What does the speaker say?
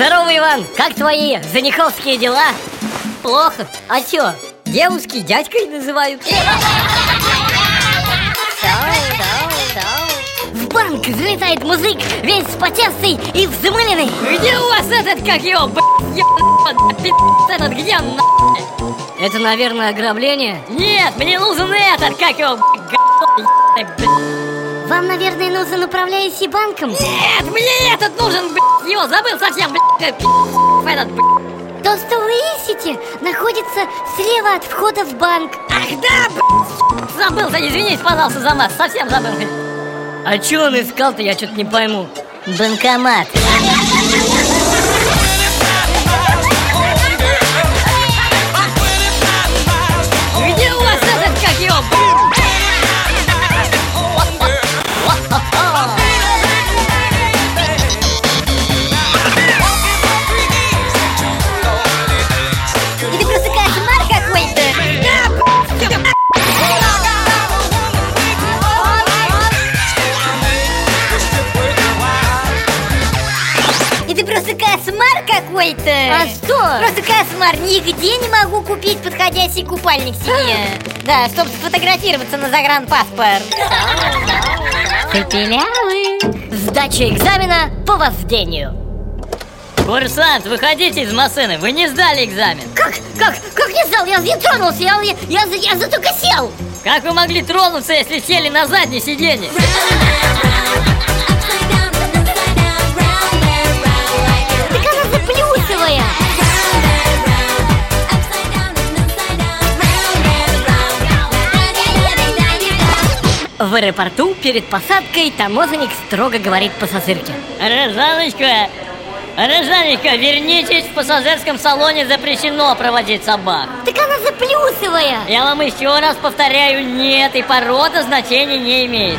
Иван, как твои заниховские дела? Плохо. А чё, девушки дядькой называют? В банк залетает музык, весь спотевший и взмыленный. Где у вас этот, как его, блядь, этот, где он, Это, наверное, ограбление? Нет, мне нужен этот, как его, блядь. Вам, наверное, нужен управляющий банком? Нет, мне этот нужен, блядь, его забыл совсем, блядь, этот, блядь. То, что вы ищете, находится слева от входа в банк. Ах да, блядь, забылся, извините, пожалуйста, за нас, совсем забыл. А чё он искал-то, я что-то не пойму. Банкомат. Кошмар какой-то. А что? Просто кошмар. Нигде не могу купить подходящий купальник себе. Да, чтобы сфотографироваться на загранпаспорт. Пепелявы. Сдача экзамена по вождению. Курсант, выходите из машины, вы не сдали экзамен. Как? Как? Как не знал? Я, я тронулся, я, я, я, я за только сел. Как вы могли тронуться, если сели на заднее сиденье? В аэропорту перед посадкой таможенник строго говорит пассажирке. Рожаночка, Рожаночка, вернитесь, в пассажирском салоне запрещено проводить собак. Так она заплюсовая. Я вам еще раз повторяю, нет, и порода значения не имеет.